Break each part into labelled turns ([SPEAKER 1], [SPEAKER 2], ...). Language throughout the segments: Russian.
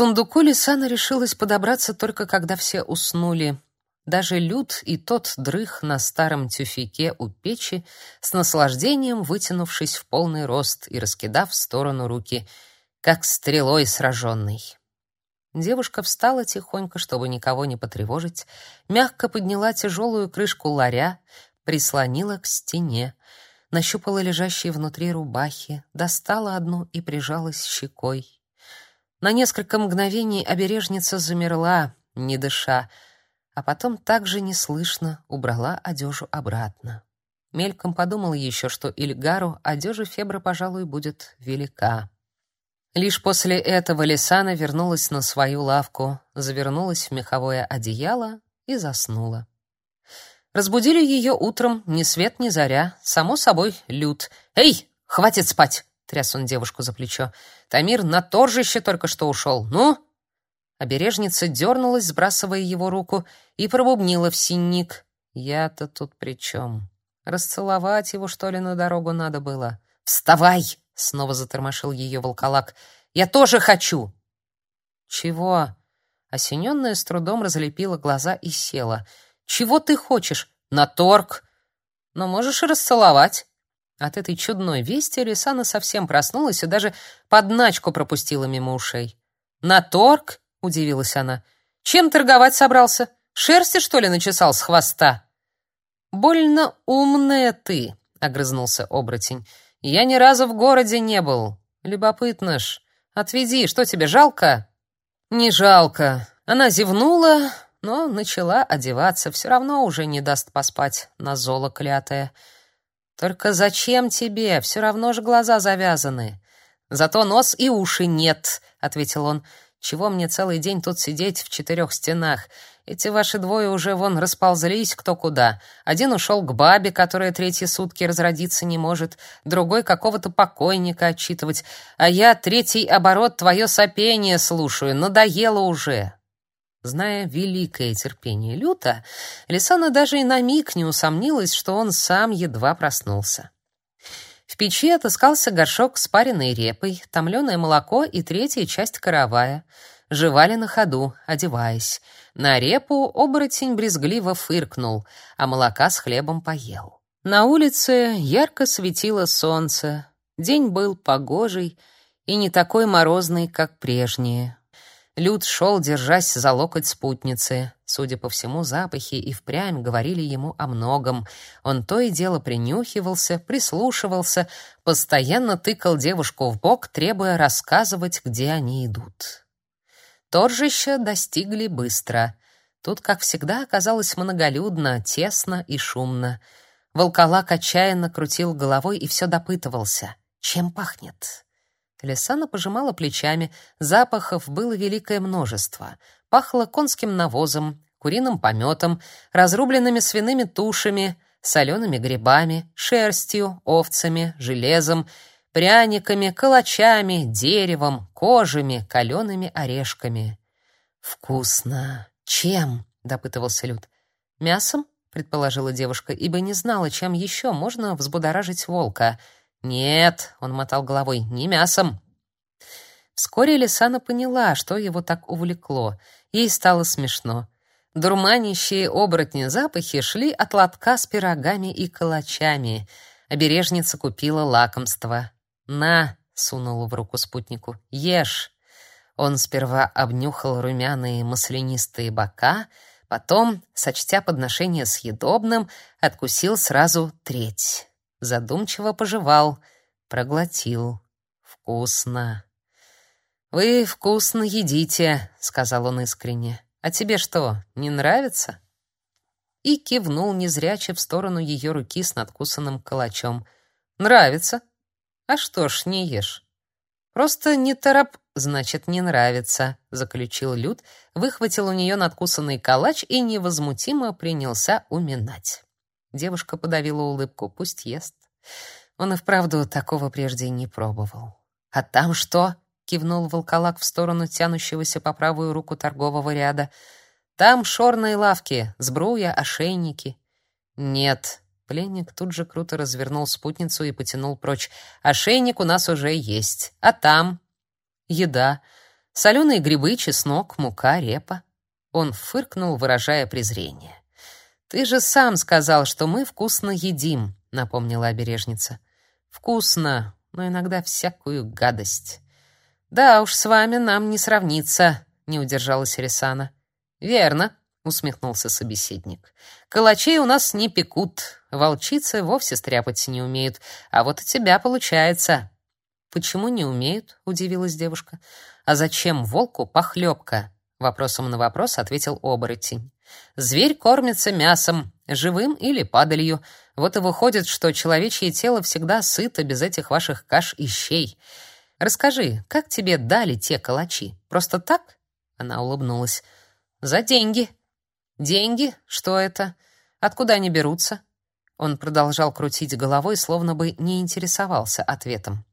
[SPEAKER 1] сундуку Лисана решилась подобраться только когда все уснули. Даже Люд и тот дрых на старом тюфике у печи, с наслаждением вытянувшись в полный рост и раскидав в сторону руки, как стрелой сраженный. Девушка встала тихонько, чтобы никого не потревожить, мягко подняла тяжелую крышку ларя, прислонила к стене, нащупала лежащие внутри рубахи, достала одну и прижалась щекой. На несколько мгновений обережница замерла, не дыша, а потом также неслышно убрала одежу обратно. Мельком подумала еще, что Ильгару одежа Фебра, пожалуй, будет велика. Лишь после этого Лисана вернулась на свою лавку, завернулась в меховое одеяло и заснула. Разбудили ее утром ни свет ни заря, само собой, Люд. «Эй, хватит спать!» — тряс он девушку за плечо. «Тамир на торжище только что ушел. Ну?» Обережница дернулась, сбрасывая его руку, и пробубнила в синник. «Я-то тут при чем? Расцеловать его, что ли, на дорогу надо было?» «Вставай!» — снова затормошил ее волколак. «Я тоже хочу!» «Чего?» Осененная с трудом разлепила глаза и села — чего ты хочешь? На торг. Но можешь и расцеловать. От этой чудной вести Лисана совсем проснулась и даже подначку пропустила мимо ушей. «На торг?» — удивилась она. «Чем торговать собрался? Шерсти, что ли, начесал с хвоста?» «Больно умная ты», — огрызнулся оборотень. «Я ни разу в городе не был. Любопытно ж. Отведи, что тебе, жалко?» «Не жалко». Она зевнула, но начала одеваться, все равно уже не даст поспать на золо клятое. Только зачем тебе? Все равно же глаза завязаны. Зато нос и уши нет, ответил он. Чего мне целый день тут сидеть в четырех стенах? Эти ваши двое уже вон расползлись кто куда. Один ушел к бабе, которая третьи сутки разродиться не может, другой какого-то покойника отчитывать, а я третий оборот твое сопение слушаю. Надоело уже. Зная великое терпение Люта, Лисана даже и на миг не усомнилась, что он сам едва проснулся. В печи отыскался горшок с пареной репой, томленое молоко и третья часть каравая. Жевали на ходу, одеваясь. На репу оборотень брезгливо фыркнул, а молока с хлебом поел. На улице ярко светило солнце. День был погожий и не такой морозный, как прежние. Люд шел, держась за локоть спутницы. Судя по всему, запахи и впрямь говорили ему о многом. Он то и дело принюхивался, прислушивался, постоянно тыкал девушку в бок, требуя рассказывать, где они идут. Торжища достигли быстро. Тут, как всегда, оказалось многолюдно, тесно и шумно. Волколак отчаянно крутил головой и все допытывался. Чем пахнет? Лисана пожимала плечами. Запахов было великое множество. Пахло конским навозом, куриным пометом, разрубленными свиными тушами, солеными грибами, шерстью, овцами, железом, пряниками, калачами, деревом, кожами, калеными орешками. «Вкусно! Чем?» — допытывался Люд. «Мясом?» — предположила девушка, ибо не знала, чем еще можно взбудоражить волка — «Нет», — он мотал головой, — «не мясом». Вскоре Лисана поняла, что его так увлекло. Ей стало смешно. Дурманящие оборотни запахи шли от лотка с пирогами и калачами. Обережница купила лакомство. «На», — сунула в руку спутнику, — «ешь». Он сперва обнюхал румяные маслянистые бока, потом, сочтя подношение съедобным, откусил сразу треть задумчиво пожевал, проглотил. Вкусно. Вы вкусно едите, сказал он искренне. А тебе что, не нравится? И кивнул незряче в сторону ее руки с надкусанным калачом. Нравится. А что ж, не ешь. Просто не торопь, значит, не нравится, заключил Люд, выхватил у нее надкусанный калач и невозмутимо принялся уминать. Девушка подавила улыбку. Пусть ест. Он и вправду такого прежде не пробовал. «А там что?» — кивнул волколак в сторону тянущегося по правую руку торгового ряда. «Там шорные лавки, сбруя, ошейники». «Нет». Пленник тут же круто развернул спутницу и потянул прочь. «Ошейник у нас уже есть. А там?» «Еда. Соленые грибы, чеснок, мука, репа. Он фыркнул, выражая презрение. «Ты же сам сказал, что мы вкусно едим», — напомнила обережница. «Вкусно, но иногда всякую гадость». «Да уж, с вами нам не сравнится», — не удержалась Рисана. «Верно», — усмехнулся собеседник. «Калачей у нас не пекут, волчицы вовсе стряпать не умеют, а вот у тебя получается». «Почему не умеют?» — удивилась девушка. «А зачем волку похлебка?» Вопросом на вопрос ответил оборотень. Зверь кормится мясом, живым или падалью. Вот и выходит, что человечье тело всегда сыто без этих ваших каш и щей. Расскажи, как тебе дали те калачи? Просто так? Она улыбнулась. За деньги. Деньги? Что это? Откуда они берутся? Он продолжал крутить головой, словно бы не интересовался ответом.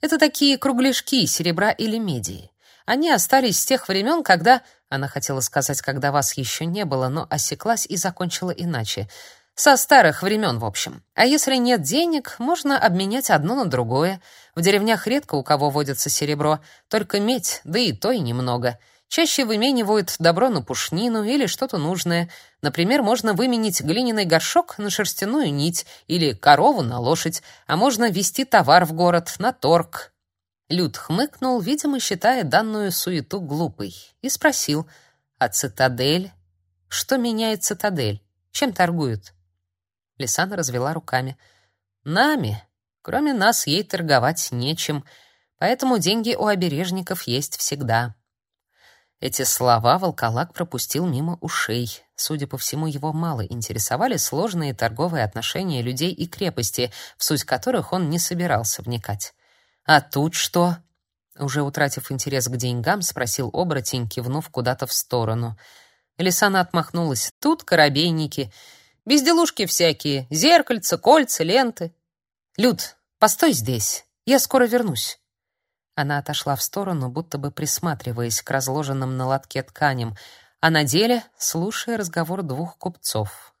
[SPEAKER 1] Это такие кругляшки серебра или меди. Они остались с тех времен, когда она хотела сказать, когда вас еще не было, но осеклась и закончила иначе. Со старых времен, в общем. А если нет денег, можно обменять одно на другое. В деревнях редко у кого водится серебро, только медь, да и то и немного. Чаще выменивают добро на пушнину или что-то нужное. Например, можно выменить глиняный горшок на шерстяную нить или корову на лошадь, а можно везти товар в город на торг, Люд хмыкнул, видимо, считая данную суету глупой, и спросил, «А цитадель? Что меняет цитадель? Чем торгуют?» Лисана развела руками. «Нами. Кроме нас ей торговать нечем, поэтому деньги у обережников есть всегда». Эти слова волколак пропустил мимо ушей. Судя по всему, его мало интересовали сложные торговые отношения людей и крепости, в суть которых он не собирался вникать. «А тут что?» Уже утратив интерес к деньгам, спросил оборотень, кивнув куда-то в сторону. Лисана отмахнулась. «Тут коробейники, безделушки всякие, зеркальца, кольца, ленты. Люд, постой здесь, я скоро вернусь». Она отошла в сторону, будто бы присматриваясь к разложенным на лотке тканям, а на деле слушая разговор двух купцов.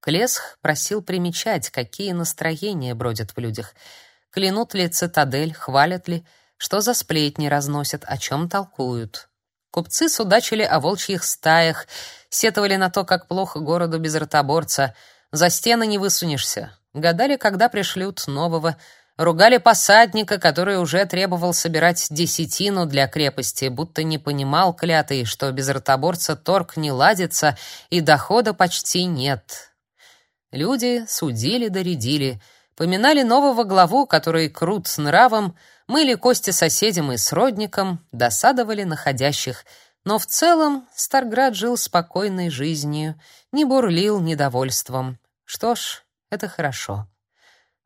[SPEAKER 1] Клесх просил примечать, какие настроения бродят в людях — Клянут ли цитадель, хвалят ли, что за сплетни разносят, о чем толкуют. Купцы судачили о волчьих стаях, сетовали на то, как плохо городу без ротоборца, за стены не высунешься, гадали, когда пришлют нового, ругали посадника, который уже требовал собирать десятину для крепости, будто не понимал клятый, что без ротоборца торг не ладится и дохода почти нет. Люди судили доредили — Поминали нового главу, который крут с нравом, мыли кости соседям и сродникам, досадовали находящих. Но в целом Старград жил спокойной жизнью, не бурлил недовольством. Что ж, это хорошо.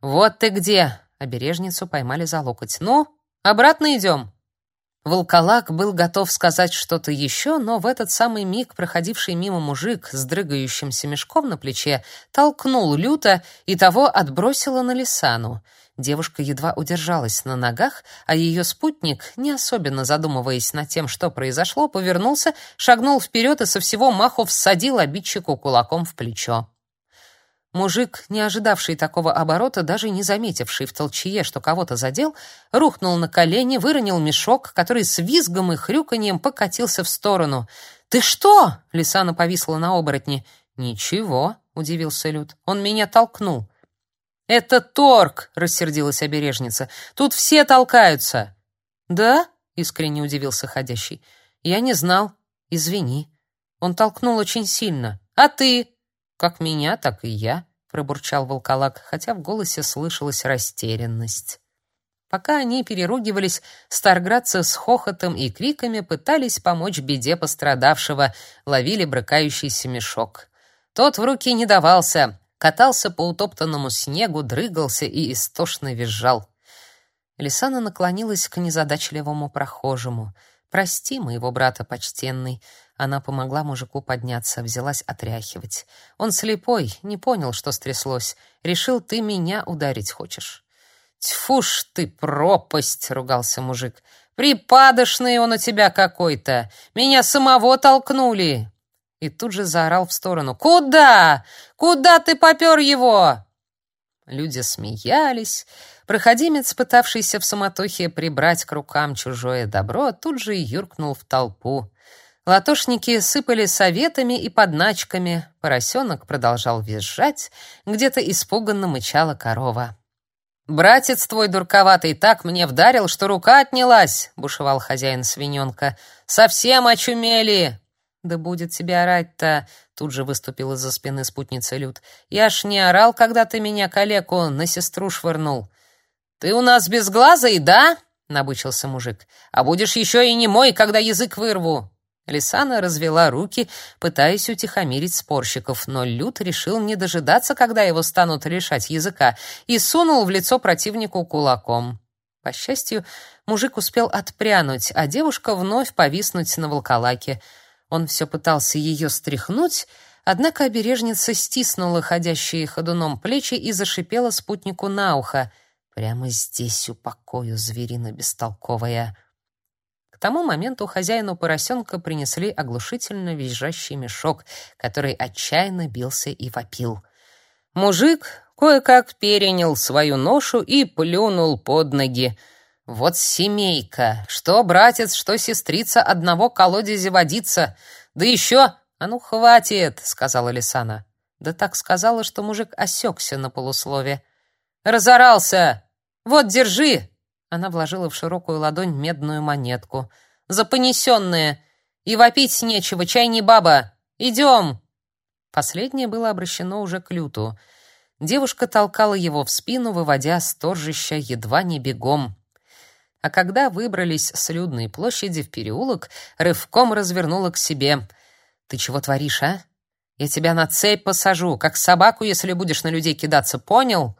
[SPEAKER 1] «Вот ты где!» — обережницу поймали за локоть. «Ну, обратно идем!» Волколак был готов сказать что-то еще, но в этот самый миг проходивший мимо мужик с дрыгающимся мешком на плече толкнул люто и того отбросило на Лисану. Девушка едва удержалась на ногах, а ее спутник, не особенно задумываясь над тем, что произошло, повернулся, шагнул вперед и со всего маху всадил обидчику кулаком в плечо. Мужик, не ожидавший такого оборота, даже не заметивший в толчье, что кого-то задел, рухнул на колени, выронил мешок, который с визгом и хрюканьем покатился в сторону. «Ты что?» — Лисана повисла на оборотне. «Ничего», — удивился Люд. «Он меня толкнул». «Это торг!» — рассердилась обережница. «Тут все толкаются!» «Да?» — искренне удивился ходящий. «Я не знал. Извини. Он толкнул очень сильно. А ты?» «Как меня, так и я», — пробурчал волколак, хотя в голосе слышалась растерянность. Пока они переругивались, старградцы с хохотом и криками пытались помочь беде пострадавшего, ловили брыкающийся мешок. Тот в руки не давался, катался по утоптанному снегу, дрыгался и истошно визжал. Лисана наклонилась к незадачливому прохожему. «Прости моего брата почтенный, она помогла мужику подняться, взялась отряхивать. Он слепой, не понял, что стряслось. Решил, ты меня ударить хочешь. «Тьфу ж ты, пропасть!» — ругался мужик. «Припадочный он у тебя какой-то! Меня самого толкнули!» И тут же заорал в сторону. «Куда? Куда ты попер его?» Люди смеялись. Проходимец, пытавшийся в суматохе прибрать к рукам чужое добро, тут же юркнул в толпу. Латошники сыпали советами и подначками. Поросенок продолжал визжать. Где-то испуганно мычала корова. «Братец твой дурковатый так мне вдарил, что рука отнялась», — бушевал хозяин свиненка. «Совсем очумели!» «Да будет тебе орать-то!» — тут же выступила за спины спутница Люд. «Я ж не орал, когда ты меня, калеку, на сестру швырнул». «Ты у нас безглазый, да?» — набычился мужик. «А будешь еще и не мой, когда язык вырву!» Лисана развела руки, пытаясь утихомирить спорщиков, но Люд решил не дожидаться, когда его станут лишать языка, и сунул в лицо противнику кулаком. По счастью, мужик успел отпрянуть, а девушка вновь повиснуть на волколаке. Он все пытался ее стряхнуть, однако обережница стиснула ходящие ходуном плечи и зашипела спутнику на ухо. «Прямо здесь упокою, зверина бестолковая!» Тому моменту хозяину поросенка принесли оглушительно визжащий мешок, который отчаянно бился и вопил. Мужик кое-как перенял свою ношу и плюнул под ноги. Вот семейка, что братец, что сестрица одного колодезя водится. Да еще... А ну, хватит, сказала Лисана. Да так сказала, что мужик осекся на полуслове. Разорался. Вот, держи. Она вложила в широкую ладонь медную монетку. «За понесенные! И вопить нечего, чай не баба! Идем!» Последнее было обращено уже к Люту. Девушка толкала его в спину, выводя с едва не бегом. А когда выбрались с людной площади в переулок, рывком развернула к себе. «Ты чего творишь, а? Я тебя на цепь посажу, как собаку, если будешь на людей кидаться, понял?»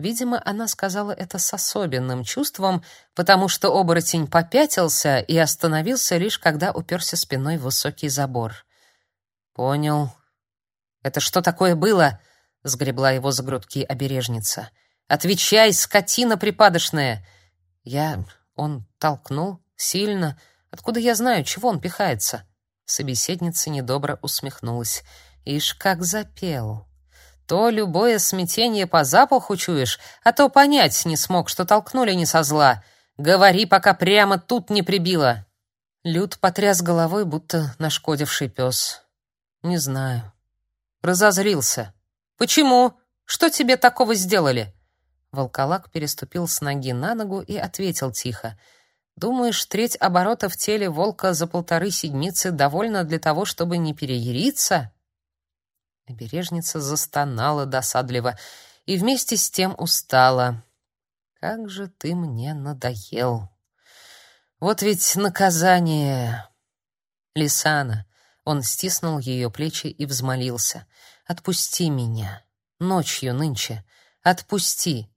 [SPEAKER 1] Видимо, она сказала это с особенным чувством, потому что оборотень попятился и остановился лишь когда уперся спиной в высокий забор. «Понял. Это что такое было?» — сгребла его за грудки обережница. «Отвечай, скотина припадочная!» «Я... Он толкнул? Сильно? Откуда я знаю, чего он пихается?» Собеседница недобро усмехнулась. «Ишь, как запел!» То любое смятение по запаху чуешь, а то понять не смог, что толкнули не со зла. Говори, пока прямо тут не прибило. Люд потряс головой, будто нашкодивший пес. Не знаю. Разозрился. Почему? Что тебе такого сделали? Волколак переступил с ноги на ногу и ответил тихо. Думаешь, треть оборота в теле волка за полторы седмицы довольно для того, чтобы не переяриться? Обережница застонала досадливо и вместе с тем устала. «Как же ты мне надоел! Вот ведь наказание!» «Лисана!» Он стиснул ее плечи и взмолился. «Отпусти меня! Ночью нынче! Отпусти!»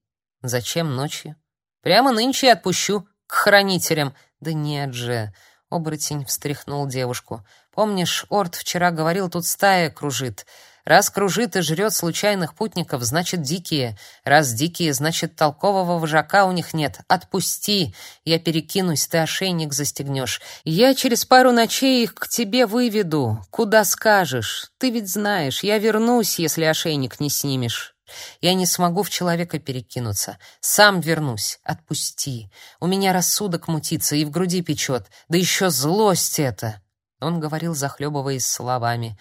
[SPEAKER 1] «Зачем ночью?» «Прямо нынче отпущу! К хранителям!» «Да нет же!» Оборотень встряхнул девушку. «Помнишь, Орд вчера говорил, тут стая кружит. Раз кружит и жрет случайных путников, значит дикие. Раз дикие, значит толкового вожака у них нет. Отпусти, я перекинусь, ты ошейник застегнешь. Я через пару ночей их к тебе выведу, куда скажешь. Ты ведь знаешь, я вернусь, если ошейник не снимешь. Я не смогу в человека перекинуться. Сам вернусь. Отпусти. У меня рассудок мутится и в груди печет. Да еще злость это. Он говорил, захлебываясь словами.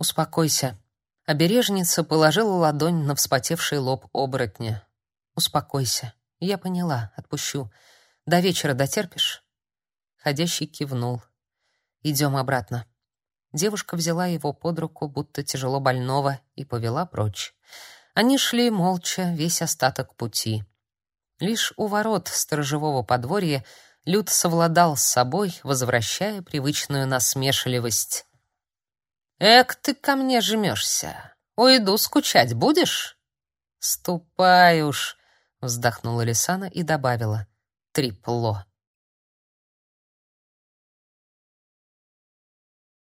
[SPEAKER 1] «Успокойся». Обережница положила ладонь на вспотевший лоб оборотня. «Успокойся. Я поняла. Отпущу. До вечера дотерпишь?» Ходящий кивнул. «Идем обратно». Девушка взяла его под руку, будто тяжело больного, и повела прочь. Они шли молча весь остаток пути. Лишь у ворот сторожевого подворья Люд совладал с собой, возвращая привычную насмешливость. Эк, ты ко мне жмешься. Уйду, скучать будешь? Ступай уж, вздохнула Лисана и добавила: Трипло.